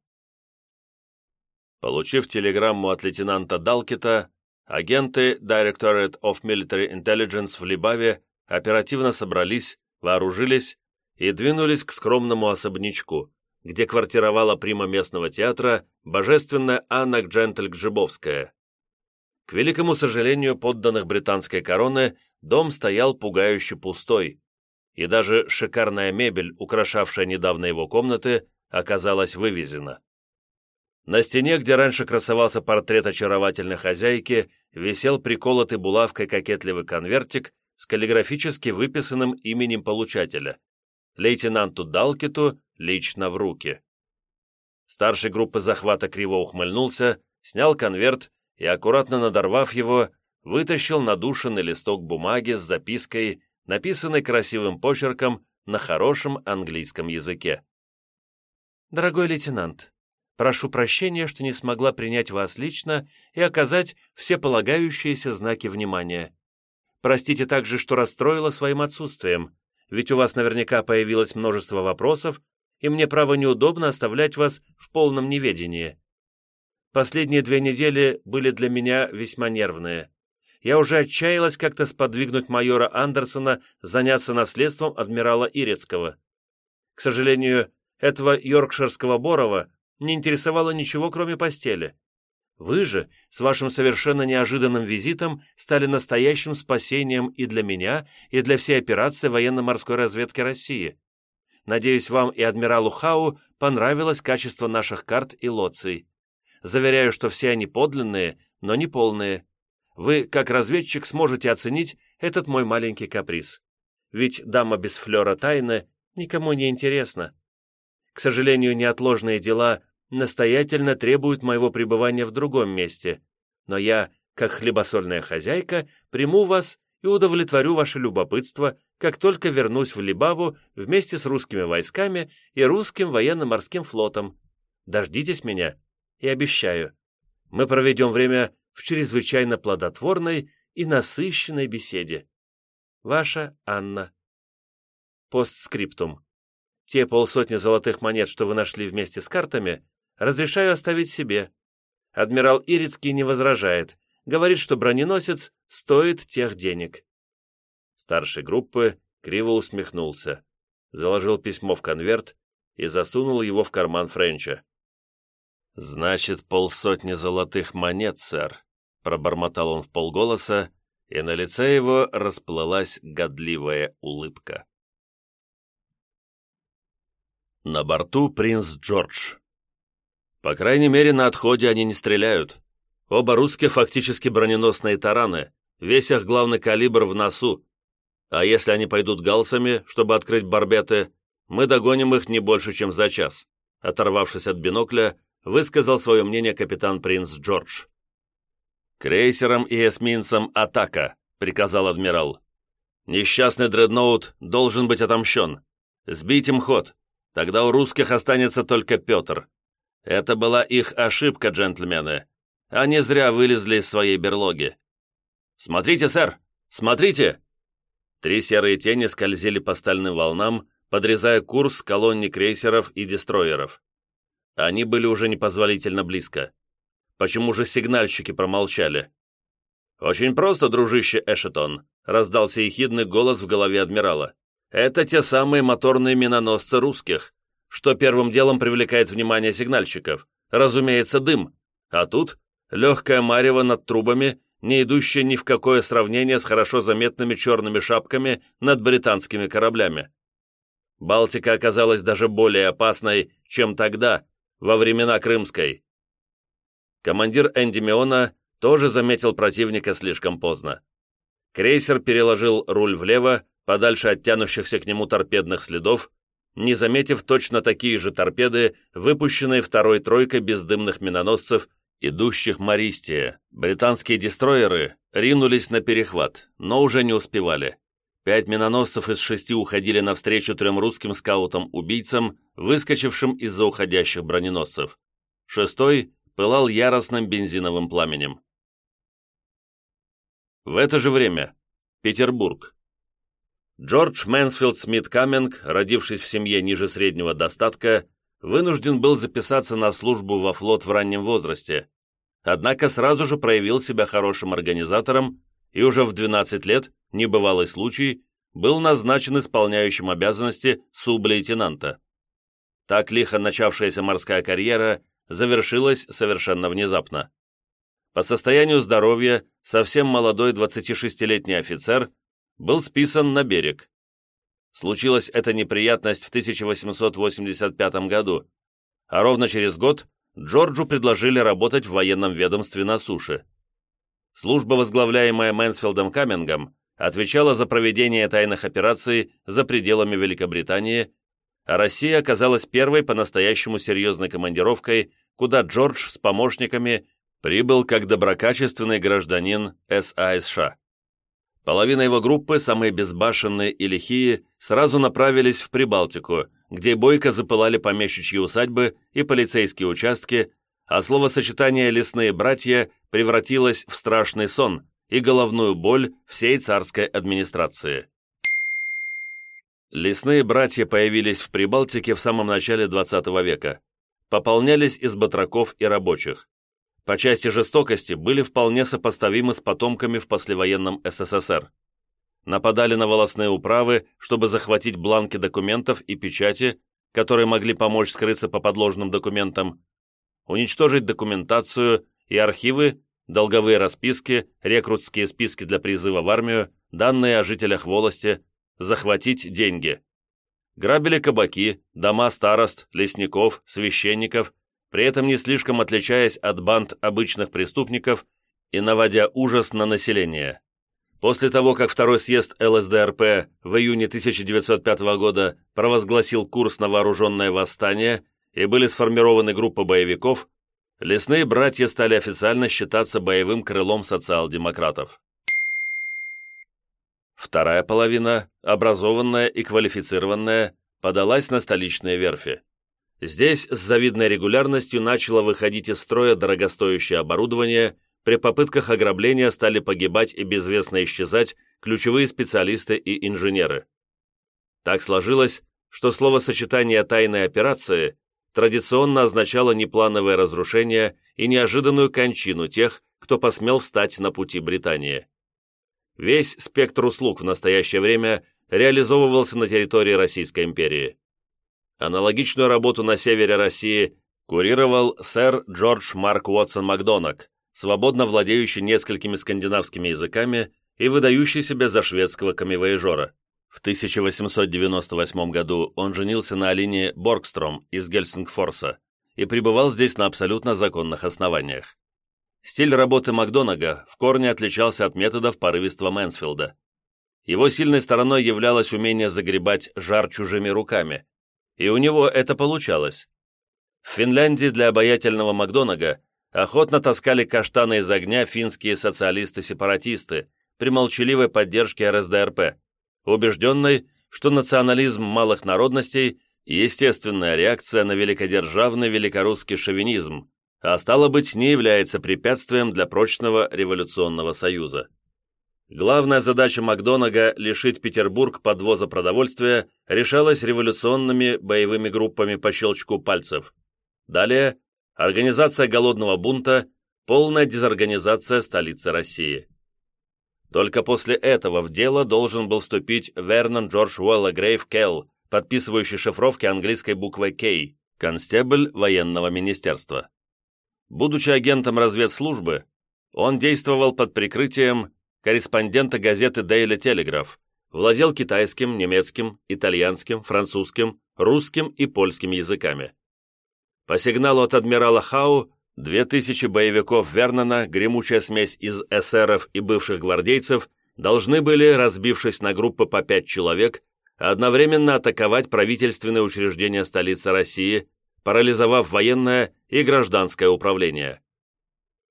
Получив телеграмму от лейтенанта Далкета, агенты Directorate of Military Intelligence в Либаве оперативно собрались, вооружились и двинулись к скромному особнячку, где квартировала прима местного театра божественная Анна Гджентель-Гжибовская. К великому сожалению подданных британской короны дом стоял пугающе пустой, и даже шикарная мебель, украшавшая недавно его комнаты, оказалась вывезена. На стене, где раньше красовался портрет очаровательной хозяйки, висел приколотый булавкой кокетливый конвертик с каллиграфически выписанным именем получателя – лейтенанту Далкету лично в руки. Старший группы захвата криво ухмыльнулся, снял конверт и, аккуратно надорвав его, вытащил надушенный листок бумаги с запиской, написанной красивым почерком на хорошем английском языке. «Дорогой лейтенант, Прошу прощения, что не смогла принять вас лично и оказать все полагающиеся знаки внимания. Простите также, что расстроила своим отсутствием, ведь у вас наверняка появилось множество вопросов, и мне, право, неудобно оставлять вас в полном неведении. Последние две недели были для меня весьма нервные. Я уже отчаялась как-то сподвигнуть майора Андерсона заняться наследством адмирала Ирецкого. К сожалению, этого йоркширского Борова не интересовало ничего, кроме постели. Вы же, с вашим совершенно неожиданным визитом, стали настоящим спасением и для меня, и для всей операции военно-морской разведки России. Надеюсь, вам и адмиралу Хау понравилось качество наших карт и лоций. Заверяю, что все они подлинные, но не полные. Вы, как разведчик, сможете оценить этот мой маленький каприз. Ведь дама без флера тайны никому не интересна. К сожалению, неотложные дела настоятельно требуют моего пребывания в другом месте, но я, как хлебосольная хозяйка, приму вас и удовлетворю ваше любопытство, как только вернусь в Либаву вместе с русскими войсками и русским военно-морским флотом. Дождитесь меня и обещаю, мы проведем время в чрезвычайно плодотворной и насыщенной беседе. Ваша Анна. Постскриптум. Те полсотни золотых монет, что вы нашли вместе с картами, разрешаю оставить себе. Адмирал Ирицкий не возражает, говорит, что броненосец стоит тех денег. Старший группы криво усмехнулся, заложил письмо в конверт и засунул его в карман Френча. «Значит, полсотни золотых монет, сэр», — пробормотал он в полголоса, и на лице его расплылась годливая улыбка. На борту принц Джордж. По крайней мере, на отходе они не стреляют. Оба русские фактически броненосные тараны, весь их главный калибр в носу. А если они пойдут галсами, чтобы открыть барбеты, мы догоним их не больше, чем за час. Оторвавшись от бинокля, высказал свое мнение капитан принц Джордж. «Крейсерам и эсминцам атака», — приказал адмирал. «Несчастный дредноут должен быть отомщен. Сбить им ход, Тогда у русских останется только Петр. Это была их ошибка, джентльмены. Они зря вылезли из своей берлоги. «Смотрите, сэр! Смотрите!» Три серые тени скользили по стальным волнам, подрезая курс колонне крейсеров и дестроеров. Они были уже непозволительно близко. Почему же сигнальщики промолчали? «Очень просто, дружище Эшетон», — раздался ехидный голос в голове адмирала. Это те самые моторные миноносцы русских, что первым делом привлекает внимание сигнальщиков. Разумеется, дым. А тут легкая марево над трубами, не идущая ни в какое сравнение с хорошо заметными черными шапками над британскими кораблями. Балтика оказалась даже более опасной, чем тогда, во времена Крымской. Командир Эндимиона тоже заметил противника слишком поздно. Крейсер переложил руль влево, подальше от тянущихся к нему торпедных следов, не заметив точно такие же торпеды, выпущенные второй тройкой бездымных миноносцев, идущих мористее. Британские дестройеры ринулись на перехват, но уже не успевали. Пять миноносцев из шести уходили навстречу трем русским скаутам-убийцам, выскочившим из-за уходящих броненосцев. Шестой пылал яростным бензиновым пламенем. В это же время. Петербург. Джордж Мэнсфилд Смит Каминг, родившись в семье ниже среднего достатка, вынужден был записаться на службу во флот в раннем возрасте, однако сразу же проявил себя хорошим организатором и уже в 12 лет, небывалый случай, был назначен исполняющим обязанности сублейтенанта. Так лихо начавшаяся морская карьера завершилась совершенно внезапно. По состоянию здоровья совсем молодой 26-летний офицер – был списан на берег. Случилась эта неприятность в 1885 году, а ровно через год Джорджу предложили работать в военном ведомстве на суше. Служба, возглавляемая Мэнсфилдом Каммингом, отвечала за проведение тайных операций за пределами Великобритании, а Россия оказалась первой по-настоящему серьезной командировкой, куда Джордж с помощниками прибыл как доброкачественный гражданин САСШ. Половина его группы, самые безбашенные и лихие, сразу направились в Прибалтику, где бойко запылали помещичьи усадьбы и полицейские участки, а словосочетание «лесные братья» превратилось в страшный сон и головную боль всей царской администрации. Лесные братья появились в Прибалтике в самом начале XX века. Пополнялись из батраков и рабочих по части жестокости были вполне сопоставимы с потомками в послевоенном СССР. Нападали на волосные управы, чтобы захватить бланки документов и печати, которые могли помочь скрыться по подложным документам, уничтожить документацию и архивы, долговые расписки, рекрутские списки для призыва в армию, данные о жителях волости, захватить деньги. Грабили кабаки, дома старост, лесников, священников – при этом не слишком отличаясь от банд обычных преступников и наводя ужас на население. После того, как второй съезд ЛСДРП в июне 1905 года провозгласил курс на вооруженное восстание и были сформированы группы боевиков, лесные братья стали официально считаться боевым крылом социал-демократов. Вторая половина, образованная и квалифицированная, подалась на столичные верфи. Здесь с завидной регулярностью начало выходить из строя дорогостоящее оборудование, при попытках ограбления стали погибать и безвестно исчезать ключевые специалисты и инженеры. Так сложилось, что словосочетание «тайной операции» традиционно означало неплановое разрушение и неожиданную кончину тех, кто посмел встать на пути Британии. Весь спектр услуг в настоящее время реализовывался на территории Российской империи. Аналогичную работу на севере России курировал сэр Джордж Марк Уотсон Макдонок, свободно владеющий несколькими скандинавскими языками и выдающий себя за шведского камевояжера. В 1898 году он женился на Алине Боргстром из Гельсингфорса и пребывал здесь на абсолютно законных основаниях. Стиль работы Макдонага в корне отличался от методов порывиства Мэнсфилда. Его сильной стороной являлось умение загребать жар чужими руками, и у него это получалось. В Финляндии для обаятельного Макдонага охотно таскали каштаны из огня финские социалисты-сепаратисты при молчаливой поддержке РСДРП, убежденной, что национализм малых народностей – естественная реакция на великодержавный великорусский шовинизм, а стало быть, не является препятствием для прочного революционного союза. Главная задача Макдонага лишить Петербург подвоза продовольствия решалась революционными боевыми группами по щелчку пальцев. Далее – организация голодного бунта, полная дезорганизация столицы России. Только после этого в дело должен был вступить Вернон Джордж Уэлла Грейв Келл, подписывающий шифровки английской буквой «К», констебль военного министерства. Будучи агентом разведслужбы, он действовал под прикрытием корреспондента газеты Daily Telegraph, владел китайским, немецким, итальянским, французским, русским и польским языками. По сигналу от адмирала Хау, две тысячи боевиков Вернона, гремучая смесь из эсеров и бывших гвардейцев, должны были, разбившись на группы по пять человек, одновременно атаковать правительственные учреждения столицы России, парализовав военное и гражданское управление.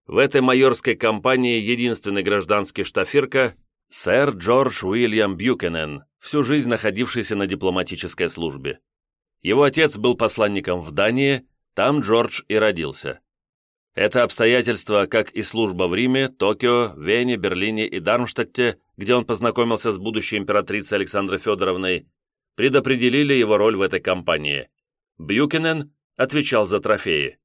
В этой майорской кампании единственный гражданский штафирка – сэр Джордж Уильям Бьюкенен, всю жизнь находившийся на дипломатической службе. Его отец был посланником в Дании, там Джордж и родился. Это обстоятельство, как и служба в Риме, Токио, Вене, Берлине и Дармштадте, где он познакомился с будущей императрицей Александрой Федоровной, предопределили его роль в этой кампании. Бьюкенен отвечал за трофеи.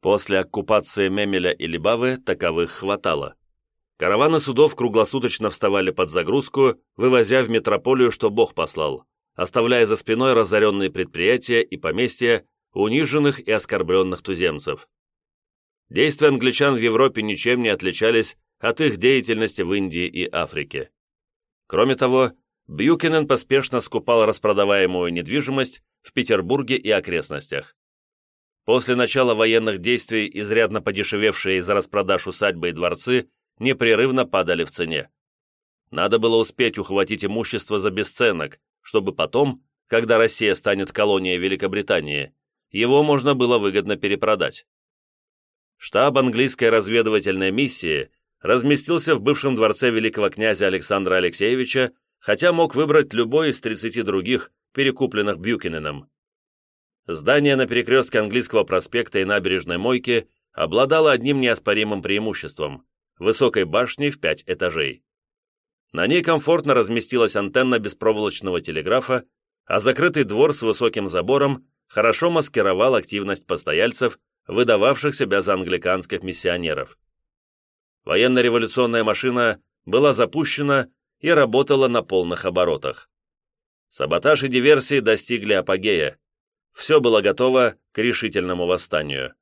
После оккупации Мемеля и Либавы таковых хватало. Караваны судов круглосуточно вставали под загрузку, вывозя в метрополию, что Бог послал, оставляя за спиной разоренные предприятия и поместья униженных и оскорбленных туземцев. Действия англичан в Европе ничем не отличались от их деятельности в Индии и Африке. Кроме того, Бьюкинен поспешно скупал распродаваемую недвижимость в Петербурге и окрестностях. После начала военных действий изрядно подешевевшие из-за распродаж усадьбы и дворцы непрерывно падали в цене. Надо было успеть ухватить имущество за бесценок, чтобы потом, когда Россия станет колонией Великобритании, его можно было выгодно перепродать. Штаб английской разведывательной миссии разместился в бывшем дворце великого князя Александра Алексеевича, хотя мог выбрать любой из 30 других, перекупленных Бьюкиненом. Здание на перекрестке английского проспекта и набережной Мойки обладало одним неоспоримым преимуществом – высокой башней в пять этажей. На ней комфортно разместилась антенна беспроволочного телеграфа, а закрытый двор с высоким забором хорошо маскировал активность постояльцев, выдававших себя за англиканских миссионеров. Военно-революционная машина была запущена и работала на полных оборотах. Саботаж и диверсии достигли апогея, все было готово к решительному восстанию.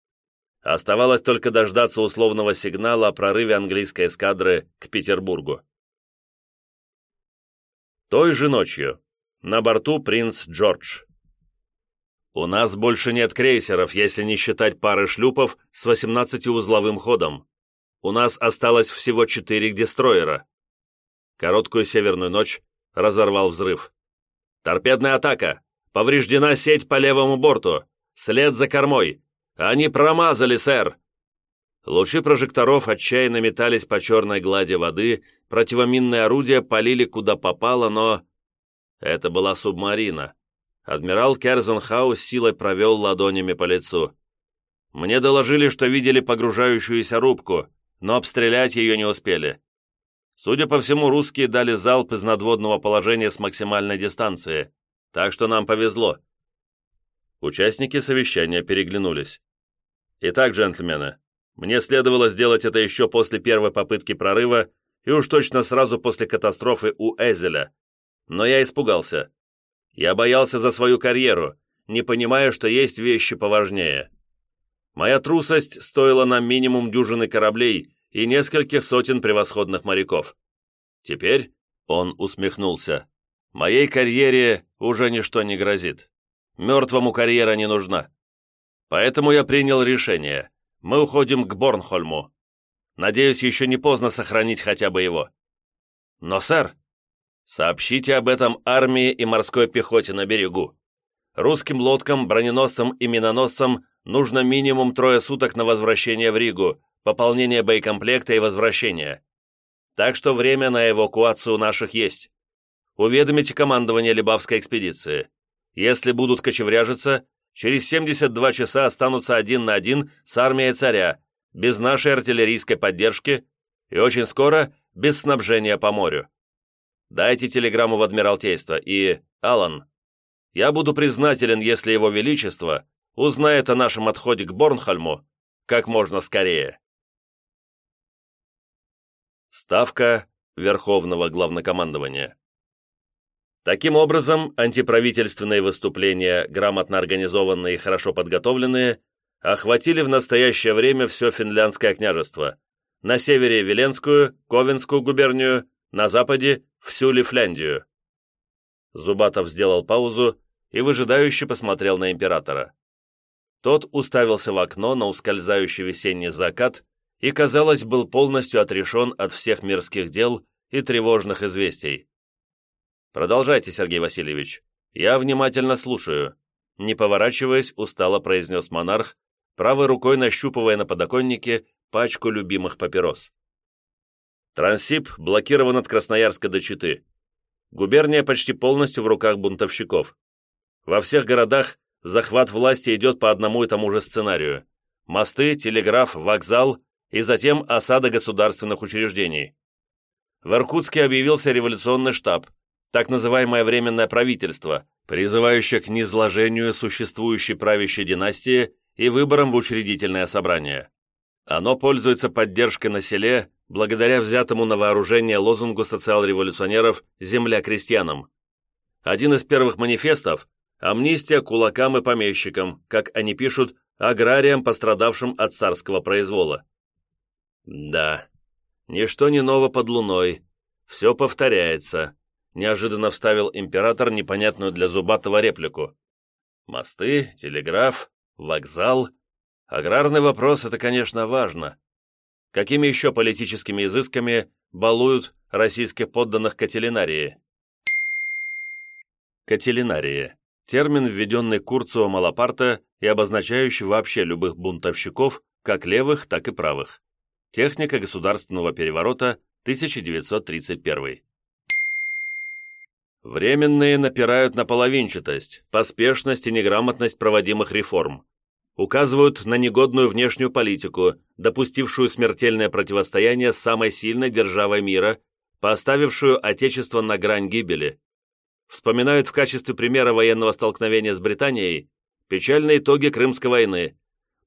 Оставалось только дождаться условного сигнала о прорыве английской эскадры к Петербургу. Той же ночью. На борту принц Джордж. У нас больше нет крейсеров, если не считать пары шлюпов с 18-узловым ходом. У нас осталось всего четыре дестройера. Короткую северную ночь разорвал взрыв. «Торпедная атака! Повреждена сеть по левому борту. След за кормой. Они промазали, сэр!» Лучи прожекторов отчаянно метались по черной глади воды, противоминные орудия полили куда попало, но... Это была субмарина. Адмирал Керзенхау с силой провел ладонями по лицу. Мне доложили, что видели погружающуюся рубку, но обстрелять ее не успели. Судя по всему, русские дали залп из надводного положения с максимальной дистанции так что нам повезло». Участники совещания переглянулись. «Итак, джентльмены, мне следовало сделать это еще после первой попытки прорыва и уж точно сразу после катастрофы у Эзеля. Но я испугался. Я боялся за свою карьеру, не понимая, что есть вещи поважнее. Моя трусость стоила нам минимум дюжины кораблей и нескольких сотен превосходных моряков. Теперь он усмехнулся. Моей карьере уже ничто не грозит. Мертвому карьера не нужна. Поэтому я принял решение. Мы уходим к Борнхольму. Надеюсь, еще не поздно сохранить хотя бы его. Но, сэр, сообщите об этом армии и морской пехоте на берегу. Русским лодкам, броненосцам и миноносцам нужно минимум трое суток на возвращение в Ригу, пополнение боекомплекта и возвращение. Так что время на эвакуацию наших есть. Уведомите командование Либавской экспедиции. Если будут кочевряжиться, через 72 часа останутся один на один с армией царя, без нашей артиллерийской поддержки и очень скоро без снабжения по морю. Дайте телеграмму в Адмиралтейство и, Алан, я буду признателен, если Его Величество узнает о нашем отходе к Борнхольму как можно скорее. Ставка Верховного Главнокомандования. Таким образом, антиправительственные выступления, грамотно организованные и хорошо подготовленные, охватили в настоящее время все финляндское княжество, на севере Веленскую, Ковенскую губернию, на западе всю Лифляндию. Зубатов сделал паузу и выжидающе посмотрел на императора. Тот уставился в окно на ускользающий весенний закат и, казалось, был полностью отрешен от всех мирских дел и тревожных известий. «Продолжайте, Сергей Васильевич. Я внимательно слушаю», не поворачиваясь, устало произнес монарх, правой рукой нащупывая на подоконнике пачку любимых папирос. Трансип блокирован от Красноярска до Читы. Губерния почти полностью в руках бунтовщиков. Во всех городах захват власти идет по одному и тому же сценарию. Мосты, телеграф, вокзал и затем осада государственных учреждений. В Иркутске объявился революционный штаб, так называемое Временное правительство, призывающее к низложению существующей правящей династии и выборам в учредительное собрание. Оно пользуется поддержкой на селе благодаря взятому на вооружение лозунгу социал-революционеров «Земля крестьянам». Один из первых манифестов – амнистия кулакам и помещикам, как они пишут, аграриям, пострадавшим от царского произвола. Да, ничто не ново под луной, все повторяется, неожиданно вставил император непонятную для Зубатова реплику. Мосты, телеграф, вокзал. Аграрный вопрос – это, конечно, важно. Какими еще политическими изысками балуют российских подданных кателинарии? Кателинария – термин, введенный Курцио Малапарта и обозначающий вообще любых бунтовщиков, как левых, так и правых. Техника государственного переворота, 1931. Временные напирают на половинчатость, поспешность и неграмотность проводимых реформ. Указывают на негодную внешнюю политику, допустившую смертельное противостояние с самой сильной державой мира, поставившую Отечество на грань гибели. Вспоминают в качестве примера военного столкновения с Британией печальные итоги Крымской войны.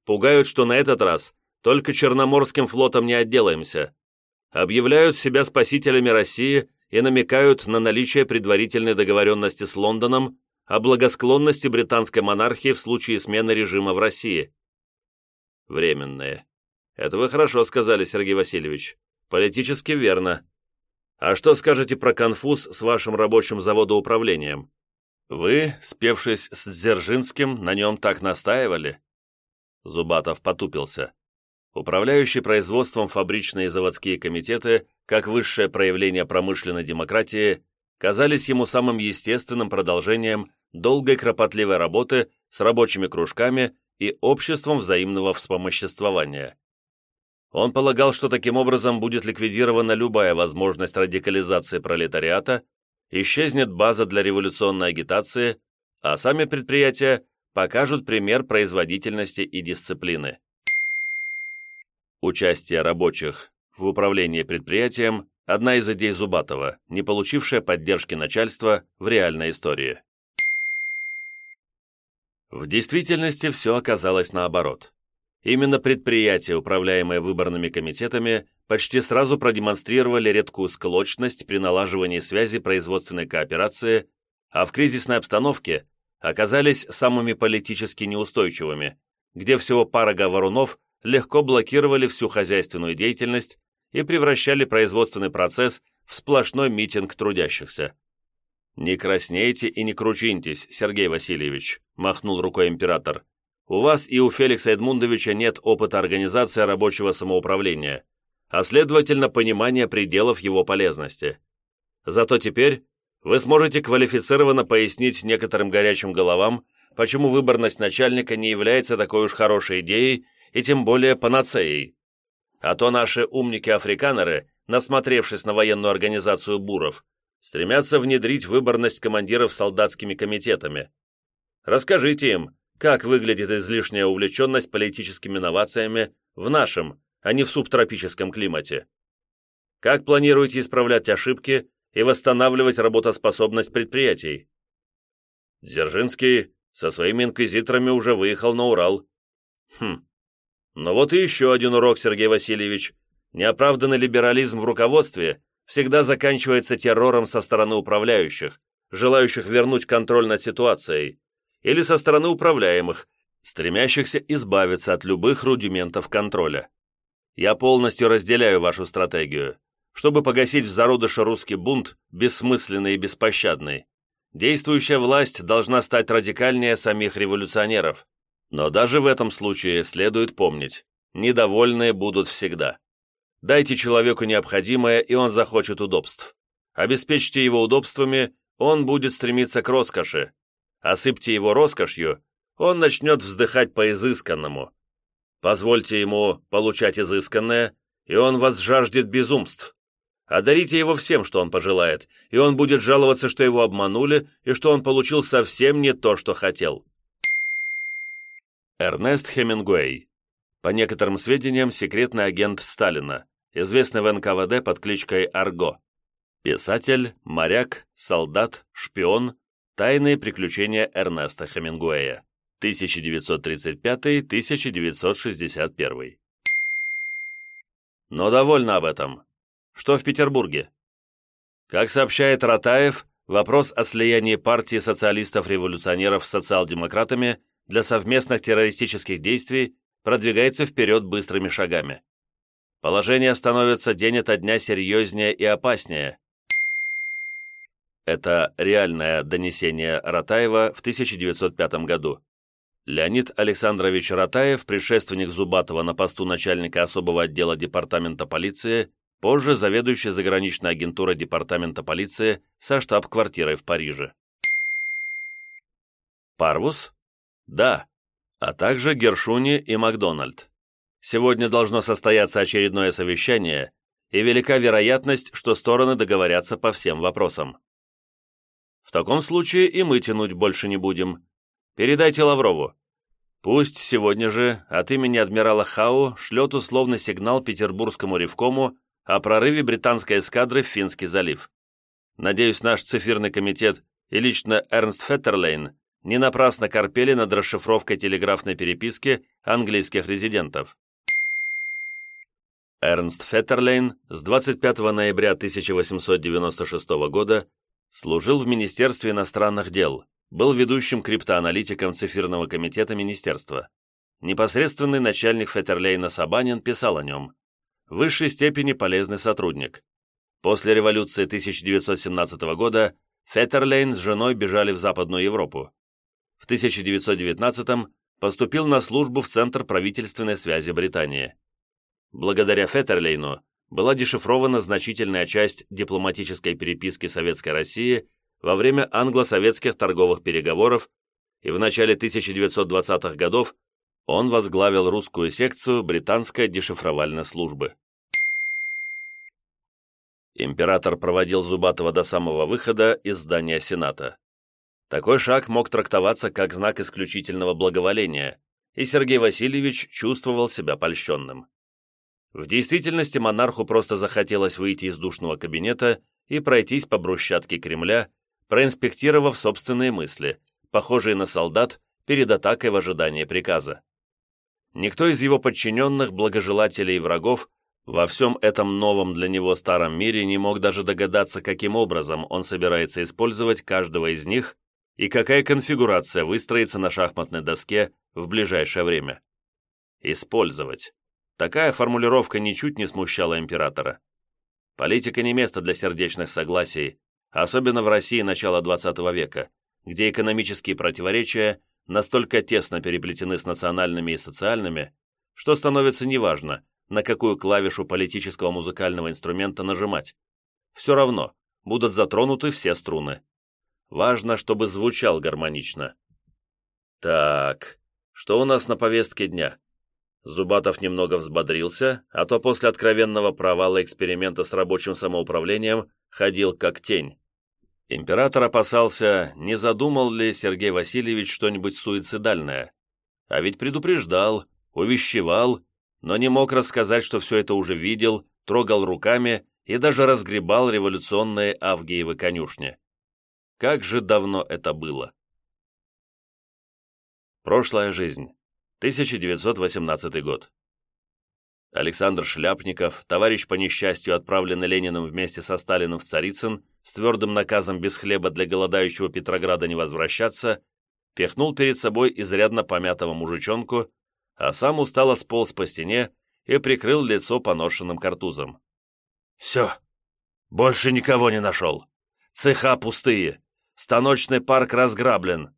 Пугают, что на этот раз только Черноморским флотом не отделаемся. Объявляют себя спасителями России – и намекают на наличие предварительной договоренности с Лондоном о благосклонности британской монархии в случае смены режима в России. Временные. Это вы хорошо сказали, Сергей Васильевич. Политически верно. А что скажете про конфуз с вашим рабочим заводоуправлением? Вы, спевшись с Дзержинским, на нем так настаивали?» Зубатов потупился. Управляющий производством фабричные и заводские комитеты как высшее проявление промышленной демократии, казались ему самым естественным продолжением долгой кропотливой работы с рабочими кружками и обществом взаимного вспомоществования. Он полагал, что таким образом будет ликвидирована любая возможность радикализации пролетариата, исчезнет база для революционной агитации, а сами предприятия покажут пример производительности и дисциплины. Участие рабочих в управлении предприятием – одна из идей Зубатова, не получившая поддержки начальства в реальной истории. В действительности все оказалось наоборот. Именно предприятия, управляемые выборными комитетами, почти сразу продемонстрировали редкую склочность при налаживании связи производственной кооперации, а в кризисной обстановке оказались самыми политически неустойчивыми, где всего пара говорунов легко блокировали всю хозяйственную деятельность и превращали производственный процесс в сплошной митинг трудящихся. «Не краснейте и не кручиньтесь, Сергей Васильевич», – махнул рукой император. «У вас и у Феликса Эдмундовича нет опыта организации рабочего самоуправления, а следовательно понимания пределов его полезности. Зато теперь вы сможете квалифицированно пояснить некоторым горячим головам, почему выборность начальника не является такой уж хорошей идеей и тем более панацеей. А то наши умники-африканеры, насмотревшись на военную организацию буров, стремятся внедрить выборность командиров солдатскими комитетами. Расскажите им, как выглядит излишняя увлеченность политическими новациями в нашем, а не в субтропическом климате. Как планируете исправлять ошибки и восстанавливать работоспособность предприятий? Дзержинский со своими инквизиторами уже выехал на Урал. Хм, но вот и еще один урок, Сергей Васильевич. Неоправданный либерализм в руководстве всегда заканчивается террором со стороны управляющих, желающих вернуть контроль над ситуацией, или со стороны управляемых, стремящихся избавиться от любых рудиментов контроля. Я полностью разделяю вашу стратегию. Чтобы погасить в зародыше русский бунт, бессмысленный и беспощадный, действующая власть должна стать радикальнее самих революционеров. Но даже в этом случае следует помнить, недовольные будут всегда. Дайте человеку необходимое, и он захочет удобств. Обеспечьте его удобствами, он будет стремиться к роскоши. Осыпьте его роскошью, он начнет вздыхать по изысканному. Позвольте ему получать изысканное, и он вас жаждет безумств. Одарите его всем, что он пожелает, и он будет жаловаться, что его обманули, и что он получил совсем не то, что хотел. Эрнест Хемингуэй. По некоторым сведениям, секретный агент Сталина, известный в НКВД под кличкой Арго. Писатель, моряк, солдат, шпион. Тайные приключения Эрнеста Хемингуэя. 1935-1961. Но довольно об этом. Что в Петербурге? Как сообщает Ратаев, вопрос о слиянии партии социалистов-революционеров с социал-демократами для совместных террористических действий продвигается вперед быстрыми шагами. Положение становится день ото дня серьезнее и опаснее. Это реальное донесение Ратаева в 1905 году. Леонид Александрович Ратаев, предшественник Зубатова на посту начальника особого отдела департамента полиции, позже заведующий заграничной агентурой департамента полиции со штаб-квартирой в Париже. Парвус? Да. А также Гершуни и Макдональд. Сегодня должно состояться очередное совещание, и велика вероятность, что стороны договорятся по всем вопросам. В таком случае и мы тянуть больше не будем. Передайте Лаврову. Пусть сегодня же от имени адмирала Хау шлет условный сигнал Петербургскому ревкому о прорыве британской эскадры в Финский залив. Надеюсь, наш цифирный комитет и лично Эрнст Феттерлейн не напрасно корпели над расшифровкой телеграфной переписки английских резидентов. Эрнст Феттерлейн с 25 ноября 1896 года служил в Министерстве иностранных дел, был ведущим криптоаналитиком цифирного комитета министерства. Непосредственный начальник Феттерлейна Сабанин писал о нем высшей степени полезный сотрудник. После революции 1917 года Феттерлейн с женой бежали в Западную Европу. В 1919 поступил на службу в Центр правительственной связи Британии. Благодаря Феттерлейну была дешифрована значительная часть дипломатической переписки Советской России во время англо-советских торговых переговоров, и в начале 1920-х годов он возглавил русскую секцию британской дешифровальной службы. Император проводил Зубатова до самого выхода из здания Сената. Такой шаг мог трактоваться как знак исключительного благоволения, и Сергей Васильевич чувствовал себя польщенным. В действительности монарху просто захотелось выйти из душного кабинета и пройтись по брусчатке Кремля, проинспектировав собственные мысли, похожие на солдат перед атакой в ожидании приказа. Никто из его подчиненных, благожелателей и врагов во всем этом новом для него старом мире не мог даже догадаться, каким образом он собирается использовать каждого из них и какая конфигурация выстроится на шахматной доске в ближайшее время. Использовать. Такая формулировка ничуть не смущала императора. Политика не место для сердечных согласий, особенно в России начала XX века, где экономические противоречия настолько тесно переплетены с национальными и социальными, что становится неважно, на какую клавишу политического музыкального инструмента нажимать. Все равно, будут затронуты все струны. Важно, чтобы звучал гармонично. Так, что у нас на повестке дня? Зубатов немного взбодрился, а то после откровенного провала эксперимента с рабочим самоуправлением ходил как тень. Император опасался, не задумал ли Сергей Васильевич что-нибудь суицидальное. А ведь предупреждал, увещевал, но не мог рассказать, что все это уже видел, трогал руками и даже разгребал революционные Авгиевы конюшни. Как же давно это было! Прошлая жизнь. 1918 год. Александр Шляпников, товарищ по несчастью, отправленный Лениным вместе со Сталиным в Царицын, с твердым наказом без хлеба для голодающего Петрограда не возвращаться, пихнул перед собой изрядно помятого мужичонку, а сам устало сполз по стене и прикрыл лицо поношенным картузом. «Все, больше никого не нашел. Цеха пустые, станочный парк разграблен».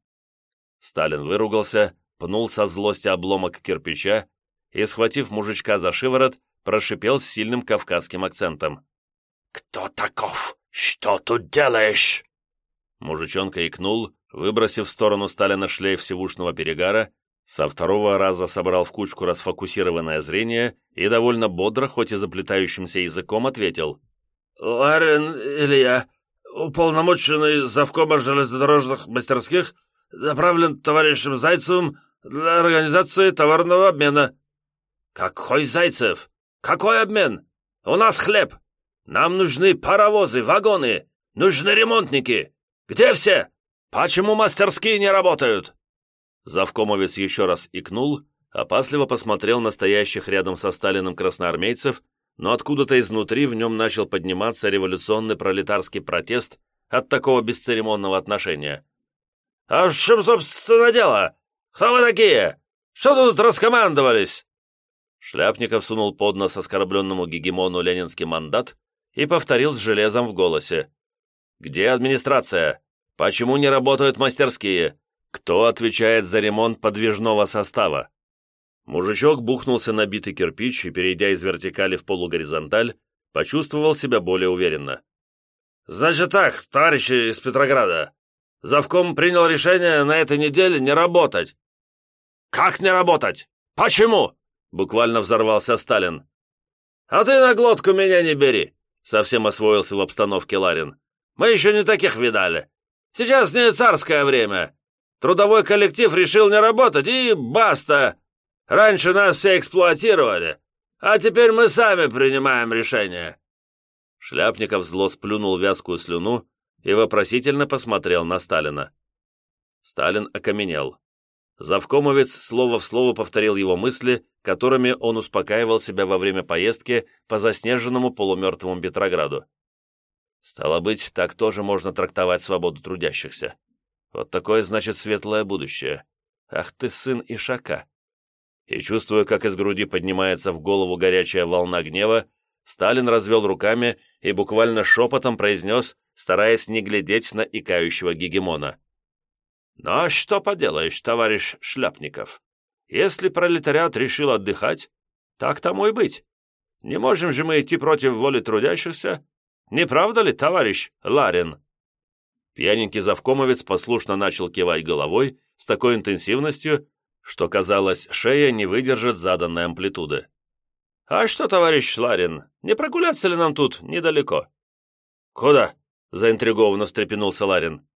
Сталин выругался, пнул со злости обломок кирпича и, схватив мужичка за шиворот, прошипел с сильным кавказским акцентом. «Кто таков? Что тут делаешь?» Мужичонка икнул, выбросив в сторону Сталина шлейф сивушного перегара, со второго раза собрал в кучку расфокусированное зрение и довольно бодро, хоть и заплетающимся языком, ответил. «Ларин Илья, уполномоченный завкома железнодорожных мастерских, направлен товарищем Зайцевым для организации товарного обмена». «Какой Зайцев? Какой обмен? У нас хлеб. Нам нужны паровозы, вагоны, нужны ремонтники. Где все? Почему мастерские не работают?» Завкомовец еще раз икнул, опасливо посмотрел на стоящих рядом со Сталиным красноармейцев, но откуда-то изнутри в нем начал подниматься революционный пролетарский протест от такого бесцеремонного отношения. «А в чем, собственно, дело? Кто вы такие? Что тут раскомандовались?» Шляпников сунул под нос оскорбленному гегемону ленинский мандат и повторил с железом в голосе. «Где администрация? Почему не работают мастерские? Кто отвечает за ремонт подвижного состава?» Мужичок бухнулся на битый кирпич и, перейдя из вертикали в полугоризонталь, почувствовал себя более уверенно. «Значит так, товарищи из Петрограда, завком принял решение на этой неделе не работать». «Как не работать? Почему?» Буквально взорвался Сталин. «А ты на глотку меня не бери!» Совсем освоился в обстановке Ларин. «Мы еще не таких видали. Сейчас не царское время. Трудовой коллектив решил не работать, и баста! Раньше нас все эксплуатировали, а теперь мы сами принимаем решение». Шляпников зло сплюнул вязкую слюну и вопросительно посмотрел на Сталина. Сталин окаменел. Завкомовец слово в слово повторил его мысли, которыми он успокаивал себя во время поездки по заснеженному полумертвому Петрограду. Стало быть, так тоже можно трактовать свободу трудящихся. Вот такое, значит, светлое будущее. Ах ты, сын Ишака! И чувствуя, как из груди поднимается в голову горячая волна гнева, Сталин развел руками и буквально шепотом произнес, стараясь не глядеть на икающего гегемона. «Ну а что поделаешь, товарищ Шляпников? Если пролетариат решил отдыхать, так тому и быть. Не можем же мы идти против воли трудящихся. Не правда ли, товарищ Ларин?» Пьяненький завкомовец послушно начал кивать головой с такой интенсивностью, что, казалось, шея не выдержит заданной амплитуды. «А что, товарищ Ларин, не прогуляться ли нам тут недалеко?» «Куда?» — заинтригованно встрепенулся Ларин.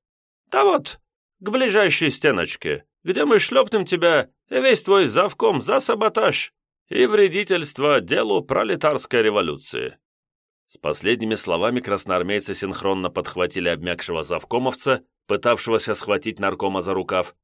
«Да вот, к ближайшей стеночке, где мы шлепнем тебя и весь твой завком за саботаж и вредительство делу пролетарской революции». С последними словами красноармейцы синхронно подхватили обмякшего завкомовца, пытавшегося схватить наркома за рукав,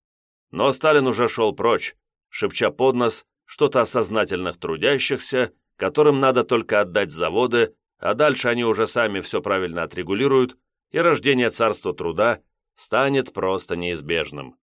но Сталин уже шел прочь, шепча под нос что-то о сознательных трудящихся, которым надо только отдать заводы, а дальше они уже сами все правильно отрегулируют, и рождение царства труда станет просто неизбежным.